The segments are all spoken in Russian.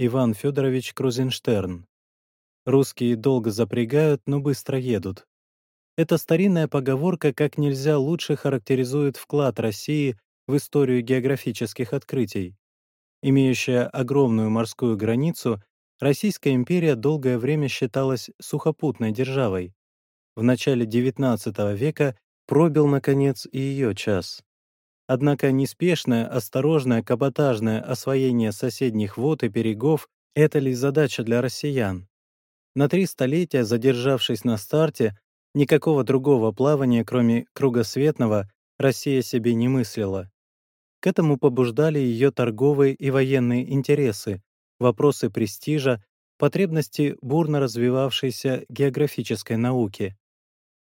Иван Федорович Крузенштерн. Русские долго запрягают, но быстро едут. Эта старинная поговорка как нельзя лучше характеризует вклад России в историю географических открытий. Имеющая огромную морскую границу, Российская империя долгое время считалась сухопутной державой. В начале XIX века пробил, наконец, и ее час. Однако неспешное, осторожное, каботажное освоение соседних вод и берегов — это ли задача для россиян? На три столетия, задержавшись на старте, никакого другого плавания, кроме кругосветного, Россия себе не мыслила. К этому побуждали ее торговые и военные интересы, вопросы престижа, потребности бурно развивавшейся географической науки.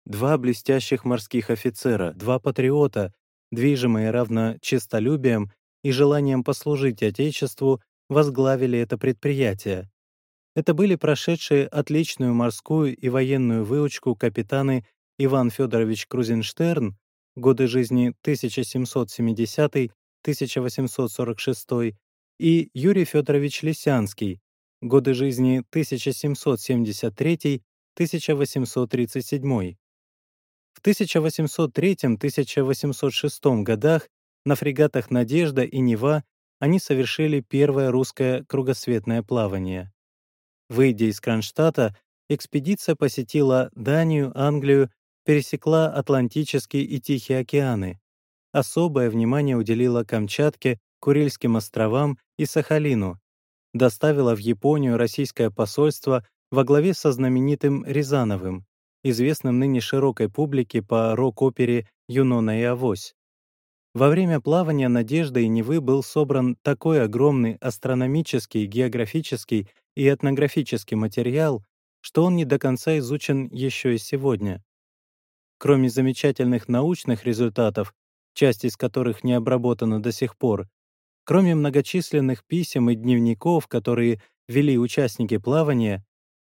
Два блестящих морских офицера, два патриота, движимые равно честолюбием и желанием послужить Отечеству, возглавили это предприятие. Это были прошедшие отличную морскую и военную выучку капитаны Иван Федорович Крузенштерн, годы жизни 1770-1846, и Юрий Федорович Лисянский, годы жизни 1773-1837. В 1803-1806 годах на фрегатах «Надежда» и «Нева» они совершили первое русское кругосветное плавание. Выйдя из Кронштадта, экспедиция посетила Данию, Англию, пересекла Атлантический и Тихий океаны. Особое внимание уделила Камчатке, Курильским островам и Сахалину. Доставила в Японию российское посольство во главе со знаменитым Рязановым, известным ныне широкой публике по рок-опере «Юнона и Авось». Во время плавания «Надежды» и «Невы» был собран такой огромный астрономический, географический и этнографический материал, что он не до конца изучен еще и сегодня. Кроме замечательных научных результатов, часть из которых не обработана до сих пор, кроме многочисленных писем и дневников, которые вели участники плавания,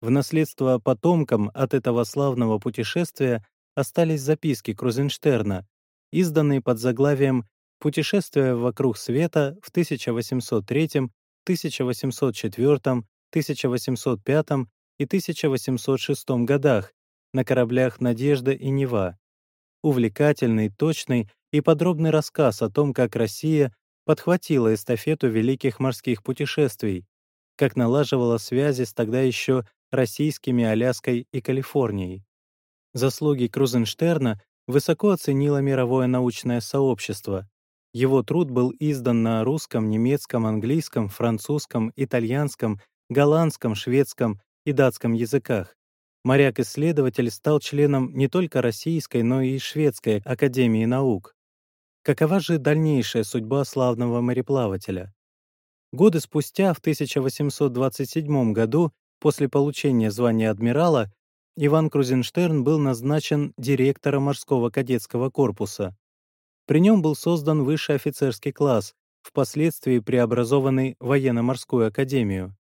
в наследство потомкам от этого славного путешествия остались записки Крузенштерна, изданные под заглавием «Путешествие вокруг света» в 1803, 1804, 1805 и 1806 годах на кораблях «Надежда» и «Нева». Увлекательный, точный и подробный рассказ о том, как Россия подхватила эстафету великих морских путешествий, как налаживала связи с тогда еще российскими Аляской и Калифорнией. Заслуги Крузенштерна высоко оценило мировое научное сообщество. Его труд был издан на русском, немецком, английском, французском, итальянском, голландском, шведском и датском языках. Моряк-исследователь стал членом не только Российской, но и Шведской академии наук. Какова же дальнейшая судьба славного мореплавателя? Годы спустя, в 1827 году, После получения звания адмирала Иван Крузенштерн был назначен директором морского кадетского корпуса. При нем был создан высший офицерский класс, впоследствии преобразованный военно-морскую академию.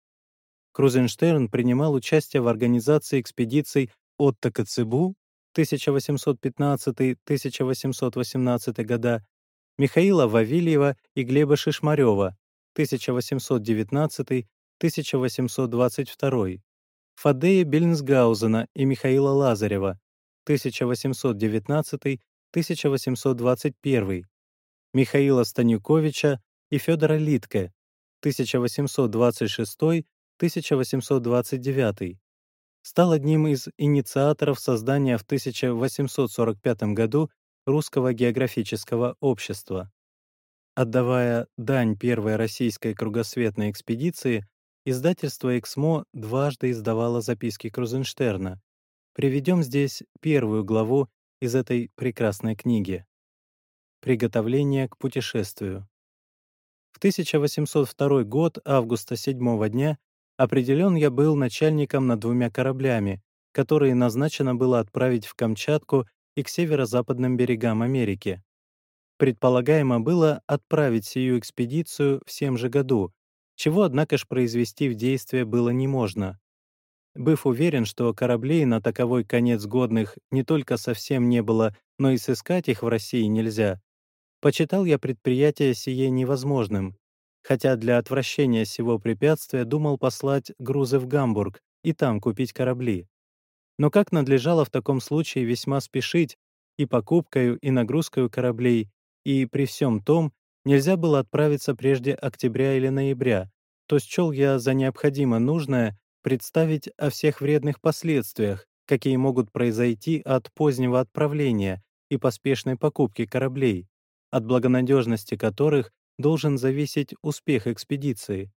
Крузенштерн принимал участие в организации экспедиций Отто Коцебу 1815-1818 года, Михаила Вавильева и Глеба Шишмарева 1819 1822, Фадея Бельнсгаузена и Михаила Лазарева, 1819-1821, Михаила Станюковича и Федора Литке, 1826-1829, стал одним из инициаторов создания в 1845 году Русского географического общества. Отдавая дань первой российской кругосветной экспедиции, Издательство «Эксмо» дважды издавало записки Крузенштерна. Приведем здесь первую главу из этой прекрасной книги. Приготовление к путешествию. В 1802 год, августа 7 дня, определен я был начальником над двумя кораблями, которые назначено было отправить в Камчатку и к северо-западным берегам Америки. Предполагаемо было отправить сию экспедицию в сем же году, чего, однако ж, произвести в действие было не можно. Быв уверен, что кораблей на таковой конец годных не только совсем не было, но и сыскать их в России нельзя, почитал я предприятие сие невозможным, хотя для отвращения сего препятствия думал послать грузы в Гамбург и там купить корабли. Но как надлежало в таком случае весьма спешить и покупкою, и нагрузкой кораблей, и при всем том нельзя было отправиться прежде октября или ноября, то счел я за необходимо нужное представить о всех вредных последствиях, какие могут произойти от позднего отправления и поспешной покупки кораблей, от благонадежности которых должен зависеть успех экспедиции.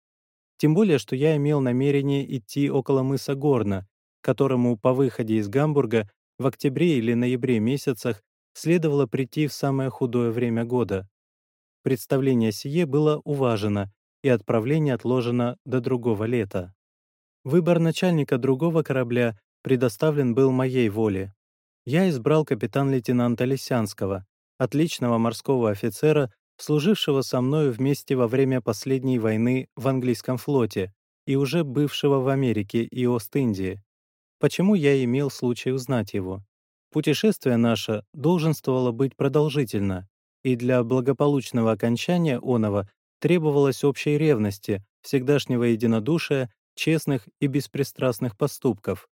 Тем более, что я имел намерение идти около мыса Горна, которому по выходе из Гамбурга в октябре или ноябре месяцах следовало прийти в самое худое время года. Представление сие было уважено, и отправление отложено до другого лета. Выбор начальника другого корабля предоставлен был моей воле. Я избрал капитан-лейтенанта Лисянского, отличного морского офицера, служившего со мною вместе во время последней войны в английском флоте и уже бывшего в Америке и Ост-Индии. Почему я имел случай узнать его? Путешествие наше долженствовало быть продолжительно, и для благополучного окончания оного требовалось общей ревности, всегдашнего единодушия, честных и беспристрастных поступков.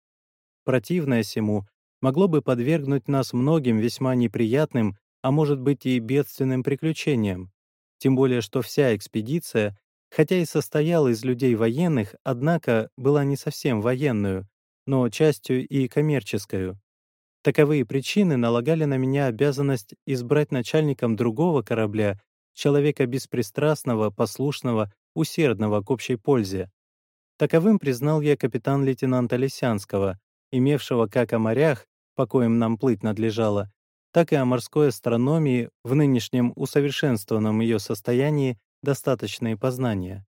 Противное сему могло бы подвергнуть нас многим весьма неприятным, а может быть и бедственным приключениям, тем более что вся экспедиция, хотя и состояла из людей военных, однако была не совсем военную, но частью и коммерческую. Таковые причины налагали на меня обязанность избрать начальником другого корабля человека беспристрастного, послушного, усердного к общей пользе. Таковым признал я капитан-лейтенанта Лисянского, имевшего как о морях, по коим нам плыть надлежало, так и о морской астрономии в нынешнем усовершенствованном ее состоянии достаточные познания.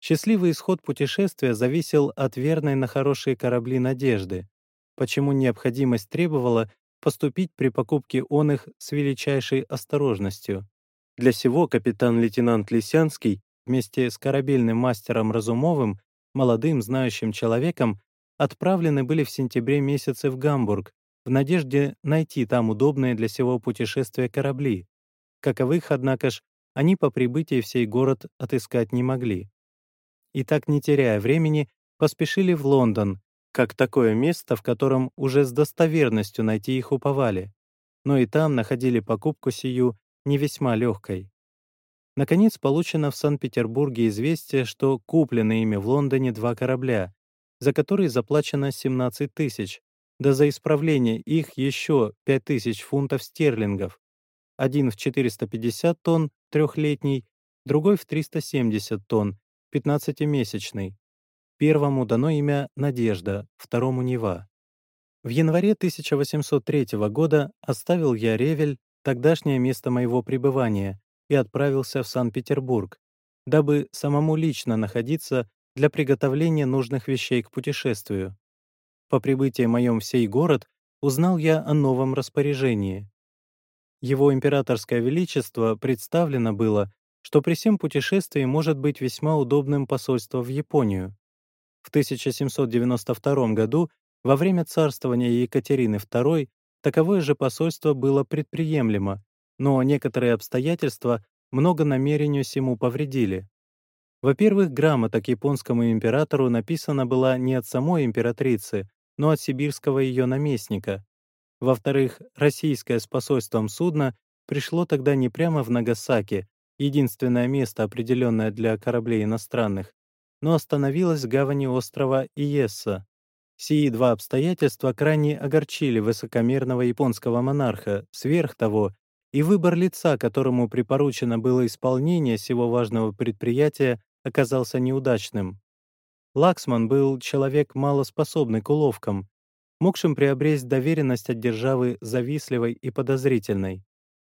Счастливый исход путешествия зависел от верной на хорошие корабли надежды, почему необходимость требовала поступить при покупке он их с величайшей осторожностью. Для сего капитан-лейтенант Лисянский вместе с корабельным мастером Разумовым, молодым знающим человеком, отправлены были в сентябре месяце в Гамбург в надежде найти там удобные для сего путешествия корабли. Каковых, однако ж, они по прибытии в сей город отыскать не могли. И так, не теряя времени, поспешили в Лондон, как такое место, в котором уже с достоверностью найти их уповали, но и там находили покупку сию не весьма легкой. Наконец, получено в Санкт-Петербурге известие, что куплены ими в Лондоне два корабля, за которые заплачено 17 тысяч, да за исправление их еще 5 тысяч фунтов стерлингов. Один в 450 тонн, трехлетний, другой в 370 тонн, 15-месячный. Первому дано имя «Надежда», второму «Нева». В январе 1803 года оставил я Ревель, тогдашнее место моего пребывания, и отправился в Санкт-Петербург, дабы самому лично находиться для приготовления нужных вещей к путешествию. По прибытии моем в сей город узнал я о новом распоряжении. Его императорское величество представлено было, что при всем путешествии может быть весьма удобным посольство в Японию. В 1792 году, во время царствования Екатерины II, Таковое же посольство было предприемлемо, но некоторые обстоятельства много намерению сему повредили. Во-первых, грамота к японскому императору написана была не от самой императрицы, но от сибирского ее наместника. Во-вторых, российское с посольством судно пришло тогда не прямо в Нагасаки, единственное место, определенное для кораблей иностранных, но остановилось в гавани острова Иесса. Сии два обстоятельства крайне огорчили высокомерного японского монарха, сверх того, и выбор лица, которому припоручено было исполнение сего важного предприятия, оказался неудачным. Лаксман был человек малоспособный к уловкам, могшим приобрести доверенность от державы завистливой и подозрительной.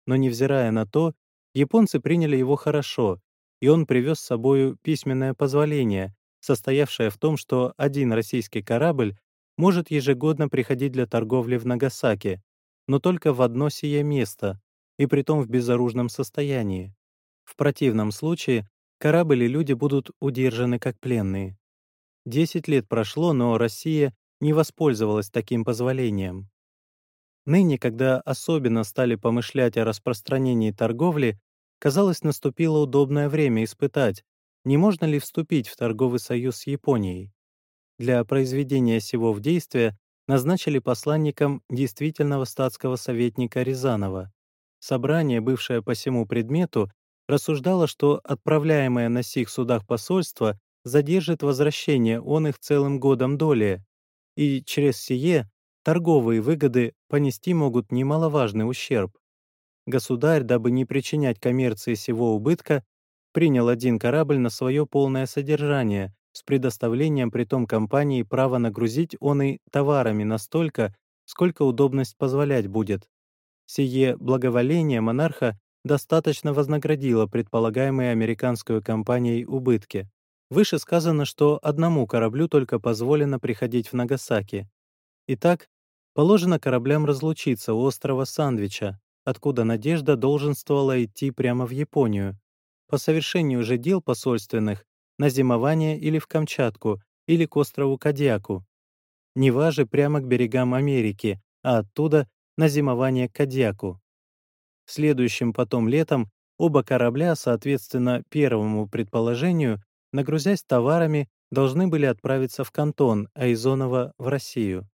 Но невзирая на то, японцы приняли его хорошо, и он привез с собою письменное позволение, состоявшая в том, что один российский корабль может ежегодно приходить для торговли в Нагасаки, но только в одно сие место, и притом в безоружном состоянии. В противном случае корабль и люди будут удержаны как пленные. Десять лет прошло, но Россия не воспользовалась таким позволением. Ныне, когда особенно стали помышлять о распространении торговли, казалось, наступило удобное время испытать, не можно ли вступить в торговый союз с Японией. Для произведения сего в действие назначили посланником действительного статского советника Рязанова. Собрание, бывшее по всему предмету, рассуждало, что отправляемое на сих судах посольство задержит возвращение он их целым годом доли, и через сие торговые выгоды понести могут немаловажный ущерб. Государь, дабы не причинять коммерции сего убытка, принял один корабль на свое полное содержание с предоставлением притом компании права нагрузить он и товарами настолько, сколько удобность позволять будет. Сие благоволение монарха достаточно вознаградило предполагаемые американскую компанией убытки. Выше сказано, что одному кораблю только позволено приходить в Нагасаки. Итак, положено кораблям разлучиться у острова Сандвича, откуда Надежда долженствовала идти прямо в Японию. По совершению же дел посольственных на зимование или в Камчатку, или к острову Кадьяку. Нева же прямо к берегам Америки, а оттуда на зимование к Кадьяку. Следующим потом летом оба корабля, соответственно, первому предположению, нагрузясь товарами, должны были отправиться в Кантон, а из Онова — в Россию.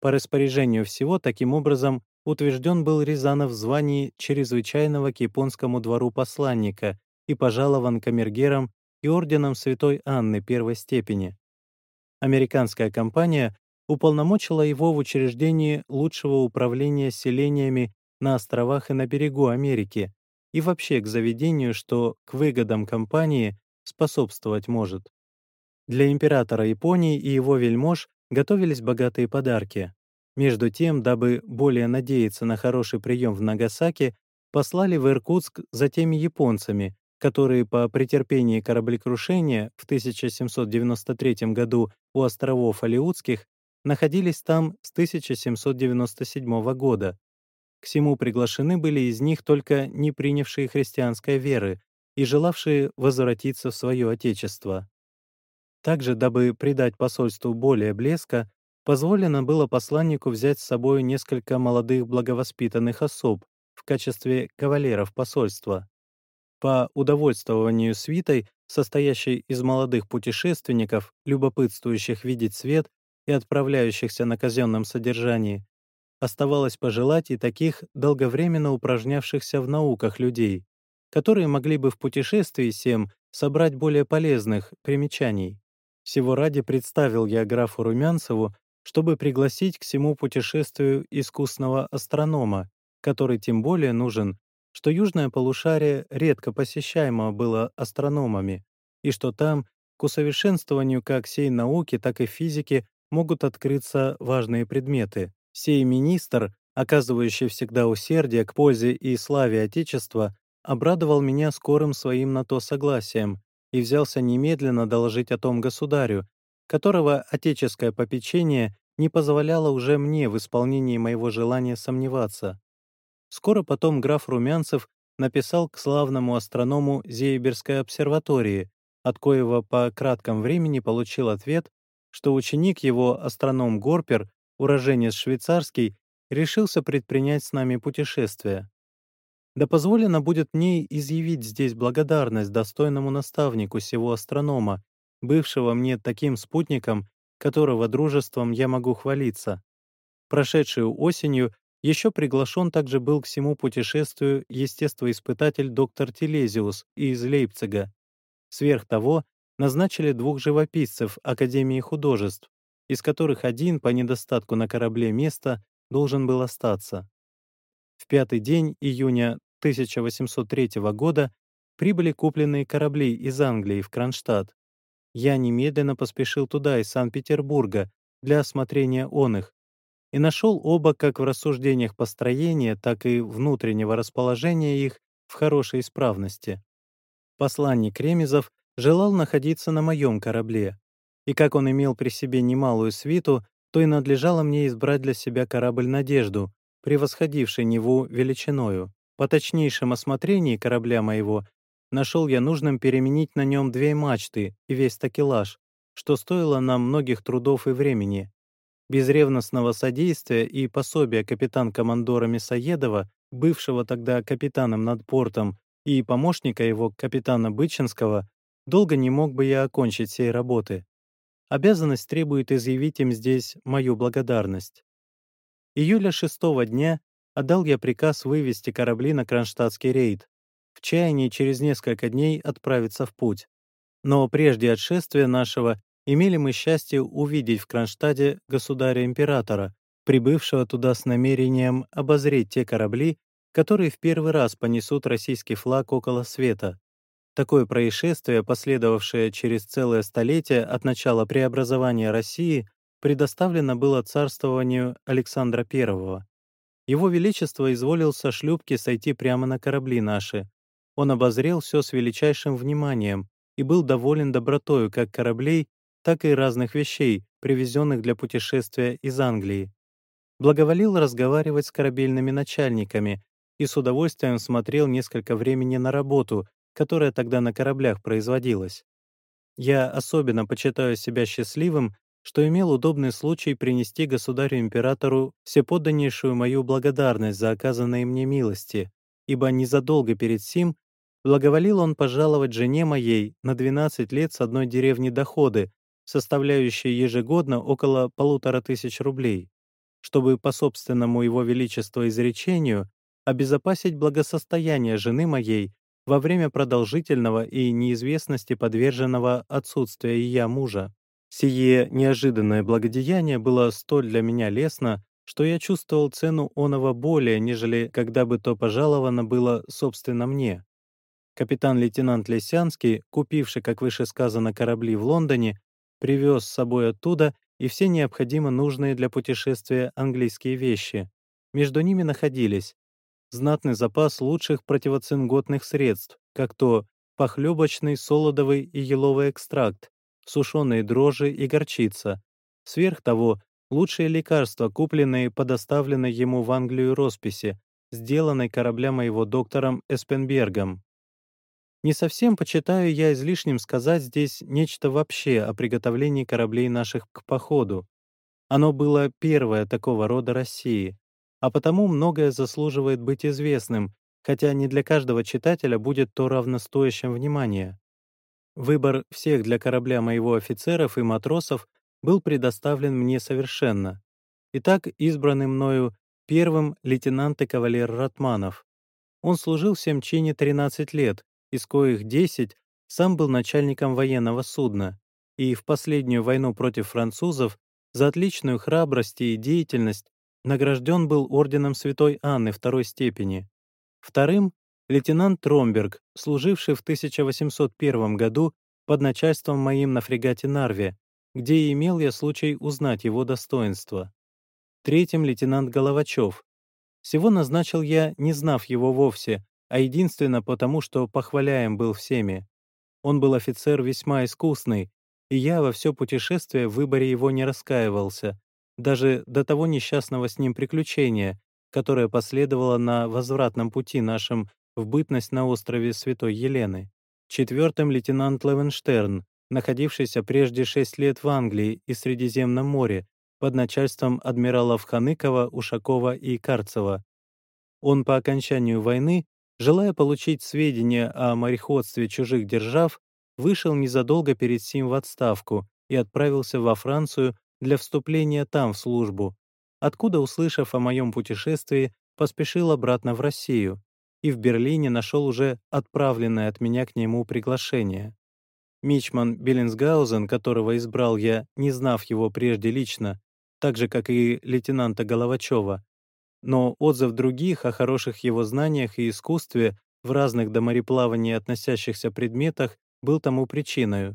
По распоряжению всего, таким образом, утвержден был Рязанов в звании чрезвычайного к японскому двору посланника и пожалован камергером и орденом Святой Анны первой степени. Американская компания уполномочила его в учреждении лучшего управления селениями на островах и на берегу Америки и вообще к заведению, что к выгодам компании способствовать может. Для императора Японии и его вельмож готовились богатые подарки. Между тем, дабы более надеяться на хороший прием в Нагасаки, послали в Иркутск за теми японцами, которые по претерпении кораблекрушения в 1793 году у островов Алиутских находились там с 1797 года. К всему приглашены были из них только не принявшие христианской веры и желавшие возвратиться в свое отечество. Также, дабы придать посольству более блеска, позволено было посланнику взять с собой несколько молодых благовоспитанных особ в качестве кавалеров посольства. По удовольствованию свитой, состоящей из молодых путешественников, любопытствующих видеть свет и отправляющихся на казенном содержании, оставалось пожелать и таких долговременно упражнявшихся в науках людей, которые могли бы в путешествии всем собрать более полезных примечаний. Всего ради представил я графу Румянцеву, чтобы пригласить к всему путешествию искусного астронома, который тем более нужен, что южное полушарие редко посещаемо было астрономами, и что там к усовершенствованию как всей науки, так и физики могут открыться важные предметы. Сей министр, оказывающий всегда усердие к пользе и славе Отечества, обрадовал меня скорым своим на то согласием и взялся немедленно доложить о том государю, которого отеческое попечение не позволяло уже мне в исполнении моего желания сомневаться. Скоро потом граф Румянцев написал к славному астроному Зейберской обсерватории, от коего по кратком времени получил ответ, что ученик его, астроном Горпер, уроженец швейцарский, решился предпринять с нами путешествие. Да позволено будет мне изъявить здесь благодарность достойному наставнику сего астронома, бывшего мне таким спутником, которого дружеством я могу хвалиться. Прошедшую осенью еще приглашен также был к всему путешествию естествоиспытатель доктор Телезиус из Лейпцига. Сверх того, назначили двух живописцев Академии художеств, из которых один по недостатку на корабле места должен был остаться. В пятый день июня 1803 года прибыли купленные корабли из Англии в Кронштадт. Я немедленно поспешил туда из Санкт-Петербурга для осмотрения он их и нашел оба как в рассуждениях построения, так и внутреннего расположения их в хорошей исправности. Посланник Ремезов желал находиться на моем корабле, и как он имел при себе немалую свиту, то и надлежало мне избрать для себя корабль «Надежду», превосходивший Неву величиною. По точнейшем осмотрении корабля моего нашел я нужным переменить на нем две мачты и весь такелаж, что стоило нам многих трудов и времени. Без ревностного содействия и пособия капитан-командора Мясоедова, бывшего тогда капитаном над портом, и помощника его, капитана Бычинского, долго не мог бы я окончить сей работы. Обязанность требует изъявить им здесь мою благодарность. Июля шестого дня отдал я приказ вывести корабли на кронштадтский рейд, в чаянии через несколько дней отправиться в путь. Но прежде отшествия нашего имели мы счастье увидеть в Кронштадте государя-императора, прибывшего туда с намерением обозреть те корабли, которые в первый раз понесут российский флаг около света. Такое происшествие, последовавшее через целое столетие от начала преобразования России, предоставлено было царствованию Александра I. Его Величество изволил со шлюпки сойти прямо на корабли наши. Он обозрел все с величайшим вниманием и был доволен добротою как кораблей, так и разных вещей, привезенных для путешествия из Англии. Благоволил разговаривать с корабельными начальниками и с удовольствием смотрел несколько времени на работу, которая тогда на кораблях производилась. Я особенно почитаю себя счастливым, что имел удобный случай принести государю-императору всеподданнейшую мою благодарность за оказанные мне милости, ибо незадолго перед сим благоволил он пожаловать жене моей на 12 лет с одной деревни доходы, составляющие ежегодно около полутора тысяч рублей, чтобы по собственному его величеству изречению обезопасить благосостояние жены моей во время продолжительного и неизвестности подверженного отсутствия ее мужа. Сие неожиданное благодеяние было столь для меня лестно, что я чувствовал цену оного более, нежели когда бы то пожаловано было собственно мне. Капитан-лейтенант Лесянский, купивший, как выше сказано, корабли в Лондоне, привез с собой оттуда и все необходимо нужные для путешествия английские вещи. Между ними находились знатный запас лучших противоцинготных средств, как то похлебочный, солодовый и еловый экстракт, сушеные дрожжи и горчица. Сверх того, лучшие лекарства, купленные по доставленной ему в Англию росписи, сделанной корабля моего доктором Эспенбергом. Не совсем почитаю я излишним сказать здесь нечто вообще о приготовлении кораблей наших к походу. Оно было первое такого рода России, а потому многое заслуживает быть известным, хотя не для каждого читателя будет то равностоящим внимания. Выбор всех для корабля моего офицеров и матросов был предоставлен мне совершенно. Итак, избранный мною первым лейтенант и кавалер Ратманов. Он служил в всем чине 13 лет, из коих 10 сам был начальником военного судна, и в последнюю войну против французов за отличную храбрость и деятельность Награжден был орденом Святой Анны второй степени. Вторым — лейтенант Тромберг, служивший в 1801 году под начальством моим на фрегате Нарве, где и имел я случай узнать его достоинство. Третьим — лейтенант Головачев. Всего назначил я, не знав его вовсе, а единственно потому, что похваляем был всеми. Он был офицер весьма искусный, и я во все путешествие в выборе его не раскаивался, даже до того несчастного с ним приключения, которое последовало на возвратном пути нашем в бытность на острове Святой Елены. Четвертым лейтенант Левенштерн, находившийся прежде шесть лет в Англии и Средиземном море под начальством адмиралов Ханыкова, Ушакова и Карцева. Он по окончанию войны, желая получить сведения о мореходстве чужих держав, вышел незадолго перед сим в отставку и отправился во Францию для вступления там в службу, откуда, услышав о моем путешествии, поспешил обратно в Россию и в Берлине нашел уже отправленное от меня к нему приглашение. Мичман Беллинсгаузен, которого избрал я, не знав его прежде лично, так же, как и лейтенанта Головачева, но отзыв других о хороших его знаниях и искусстве в разных до мореплавания относящихся предметах был тому причиной.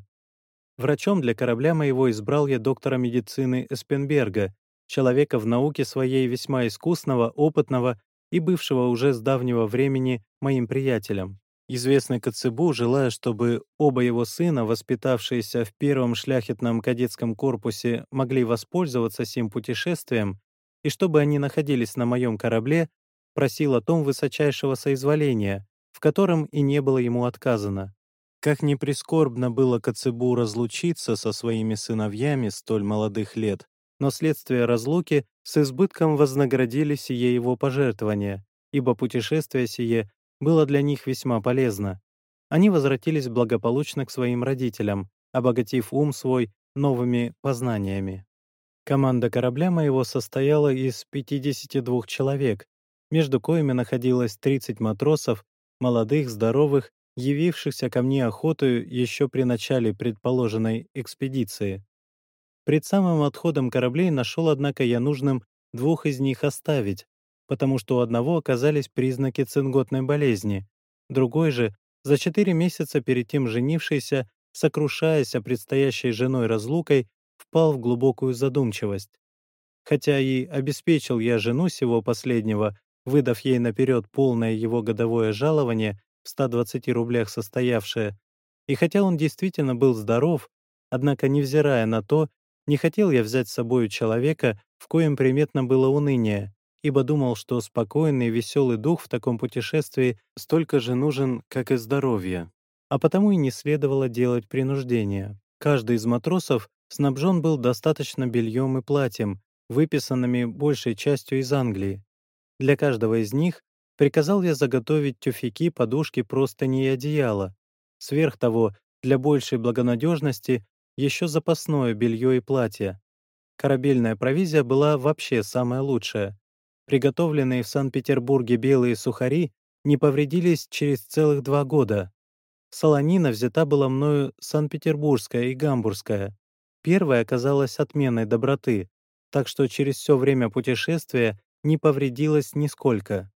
Врачом для корабля моего избрал я доктора медицины Эспенберга, человека в науке своей весьма искусного, опытного и бывшего уже с давнего времени моим приятелем. Известный Коцебу, желая, чтобы оба его сына, воспитавшиеся в первом шляхетном кадетском корпусе, могли воспользоваться сим путешествием, и чтобы они находились на моем корабле, просил о том высочайшего соизволения, в котором и не было ему отказано. Как ни прискорбно было Коцебу разлучиться со своими сыновьями столь молодых лет, но следствие разлуки с избытком вознаградили сие его пожертвования, ибо путешествие сие было для них весьма полезно. Они возвратились благополучно к своим родителям, обогатив ум свой новыми познаниями. Команда корабля моего состояла из 52 человек, между коими находилось 30 матросов, молодых, здоровых, явившихся ко мне охотою еще при начале предположенной экспедиции. Пред самым отходом кораблей нашел, однако, я нужным двух из них оставить, потому что у одного оказались признаки цинготной болезни, другой же, за четыре месяца перед тем женившийся, сокрушаясь о предстоящей женой разлукой, впал в глубокую задумчивость. Хотя и обеспечил я жену сего последнего, выдав ей наперед полное его годовое жалование в 120 рублях состоявшее, и хотя он действительно был здоров, однако, невзирая на то, не хотел я взять с собою человека, в коем приметно было уныние, ибо думал, что спокойный веселый дух в таком путешествии столько же нужен, как и здоровье. А потому и не следовало делать принуждения. Каждый из матросов снабжен был достаточно бельем и платьем, выписанными большей частью из Англии. Для каждого из них приказал я заготовить тюфяки, подушки, простыни и одеяло. Сверх того, для большей благонадежности еще запасное белье и платье. Корабельная провизия была вообще самая лучшая. Приготовленные в Санкт-Петербурге белые сухари не повредились через целых два года. Солонина взята была мною Санкт-Петербургская и Гамбургская. Первая оказалась отменной доброты, так что через все время путешествия не повредилась нисколько.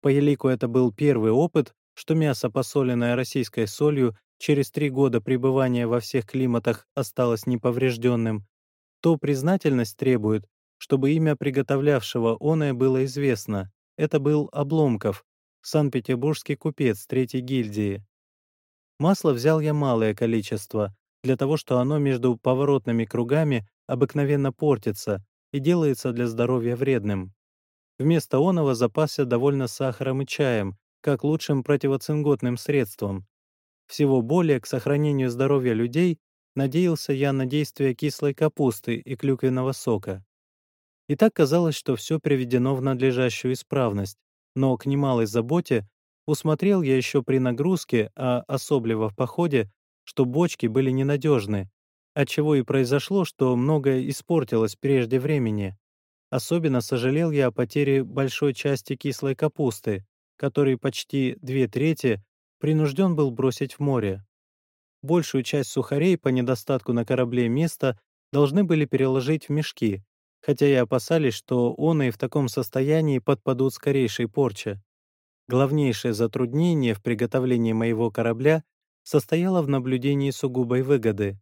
По елику это был первый опыт, что мясо, посоленное российской солью, через три года пребывания во всех климатах осталось неповрежденным, то признательность требует, чтобы имя приготовлявшего оное было известно. Это был Обломков, санкт-петербургский купец третьей гильдии. Масла взял я малое количество, для того, что оно между поворотными кругами обыкновенно портится и делается для здоровья вредным. Вместо оного запасся довольно сахаром и чаем, как лучшим противоцинготным средством. Всего более к сохранению здоровья людей надеялся я на действие кислой капусты и клюквенного сока. И так казалось, что все приведено в надлежащую исправность, но к немалой заботе усмотрел я еще при нагрузке, а особливо в походе, что бочки были ненадежны, отчего и произошло, что многое испортилось прежде времени. Особенно сожалел я о потере большой части кислой капусты, которой почти две трети принужден был бросить в море. Большую часть сухарей по недостатку на корабле места должны были переложить в мешки, хотя и опасались, что он и в таком состоянии подпадут скорейшей порче. Главнейшее затруднение в приготовлении моего корабля состояло в наблюдении сугубой выгоды.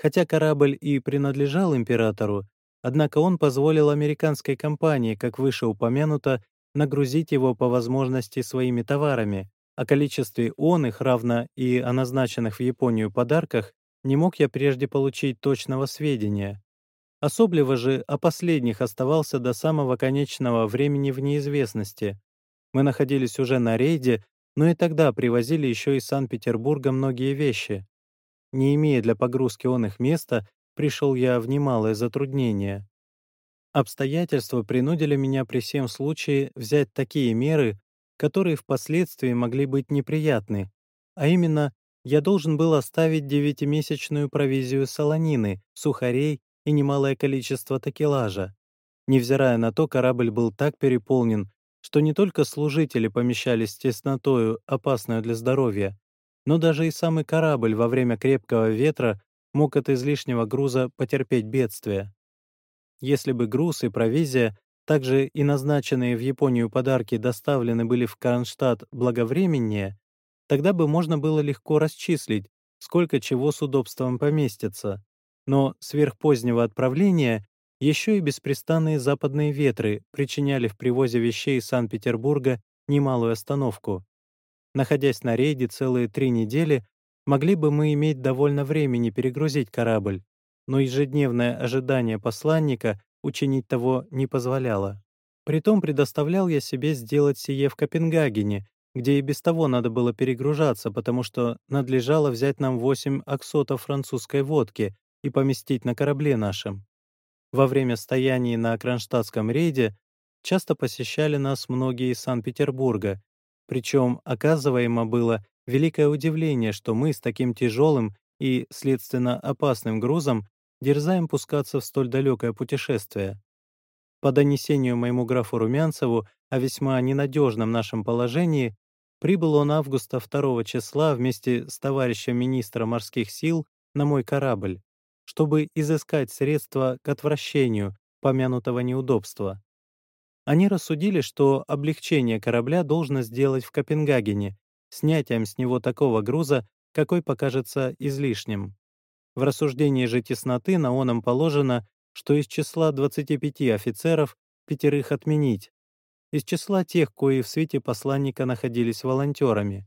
Хотя корабль и принадлежал императору, однако он позволил американской компании, как выше упомянуто, нагрузить его по возможности своими товарами, о количестве он их, равно и о назначенных в Японию подарках, не мог я прежде получить точного сведения. Особливо же о последних оставался до самого конечного времени в неизвестности. Мы находились уже на рейде, но и тогда привозили еще из Санкт-Петербурга многие вещи. Не имея для погрузки он их места, пришел я в немалое затруднение. Обстоятельства принудили меня при всем случае взять такие меры, которые впоследствии могли быть неприятны, а именно, я должен был оставить девятимесячную провизию солонины, сухарей и немалое количество такелажа. Невзирая на то, корабль был так переполнен, что не только служители помещались теснотою, опасную для здоровья, но даже и самый корабль во время крепкого ветра мог от излишнего груза потерпеть бедствие. Если бы груз и провизия также и назначенные в Японию подарки доставлены были в Кронштадт благовременнее, тогда бы можно было легко расчислить, сколько чего с удобством поместится. Но сверхпозднего отправления еще и беспрестанные западные ветры причиняли в привозе вещей из Санкт-Петербурга немалую остановку. Находясь на рейде целые три недели, могли бы мы иметь довольно времени перегрузить корабль, но ежедневное ожидание посланника учинить того не позволяло. Притом предоставлял я себе сделать сие в Копенгагене, где и без того надо было перегружаться, потому что надлежало взять нам восемь аксотов французской водки и поместить на корабле нашем. Во время стояния на Кронштадтском рейде часто посещали нас многие из Санкт-Петербурга, Причем оказываемо было великое удивление, что мы с таким тяжелым и, следственно, опасным грузом дерзаем пускаться в столь далекое путешествие. По донесению моему графу Румянцеву о весьма ненадежном нашем положении, прибыл он августа 2 числа вместе с товарищем министра морских сил на мой корабль, чтобы изыскать средства к отвращению помянутого неудобства. Они рассудили, что облегчение корабля должно сделать в Копенгагене, снятием с него такого груза, какой покажется излишним. В рассуждении же тесноты на оном положено, что из числа 25 офицеров пятерых отменить, из числа тех, кои в свете посланника находились волонтерами.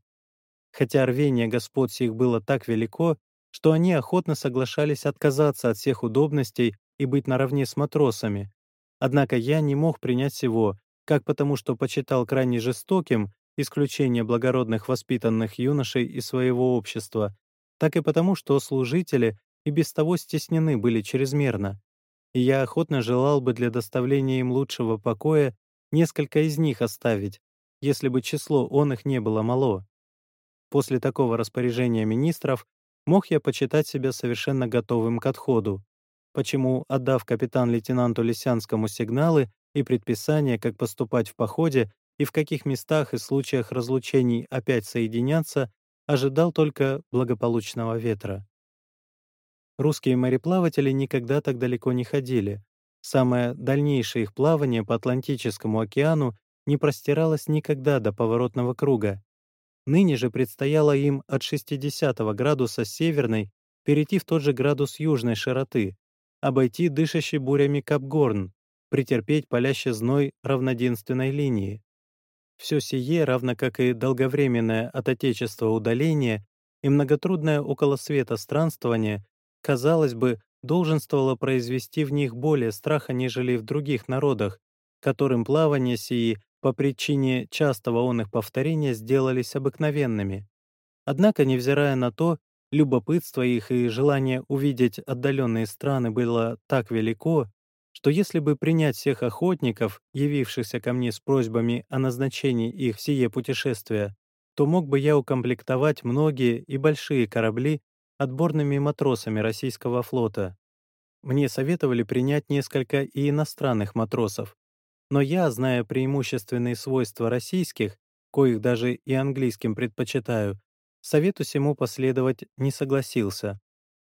Хотя рвение господ сих было так велико, что они охотно соглашались отказаться от всех удобностей и быть наравне с матросами, Однако я не мог принять всего, как потому что почитал крайне жестоким исключение благородных воспитанных юношей из своего общества, так и потому, что служители и без того стеснены были чрезмерно, и я охотно желал бы для доставления им лучшего покоя несколько из них оставить, если бы число он их не было мало. После такого распоряжения министров мог я почитать себя совершенно готовым к отходу, почему, отдав капитан-лейтенанту Лисянскому сигналы и предписания, как поступать в походе и в каких местах и случаях разлучений опять соединяться, ожидал только благополучного ветра. Русские мореплаватели никогда так далеко не ходили. Самое дальнейшее их плавание по Атлантическому океану не простиралось никогда до поворотного круга. Ныне же предстояло им от 60 градуса северной перейти в тот же градус южной широты, обойти дышащий бурями Капгорн, претерпеть палящий зной равноденственной линии. Все сие, равно как и долговременное от Отечества удаление и многотрудное около света странствование, казалось бы, долженствовало произвести в них более страха, нежели в других народах, которым плавание сии по причине частого он их повторения сделались обыкновенными. Однако, невзирая на то, Любопытство их и желание увидеть отдаленные страны было так велико, что если бы принять всех охотников, явившихся ко мне с просьбами о назначении их в сие путешествия, то мог бы я укомплектовать многие и большие корабли отборными матросами российского флота. Мне советовали принять несколько и иностранных матросов, но я, зная преимущественные свойства российских, коих даже и английским предпочитаю, совету сему последовать не согласился.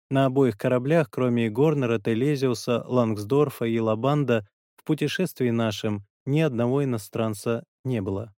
На обоих кораблях, кроме Горнера, Телезиуса, Лангсдорфа и Лабанда, в путешествии нашем ни одного иностранца не было.